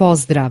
Pozdrav!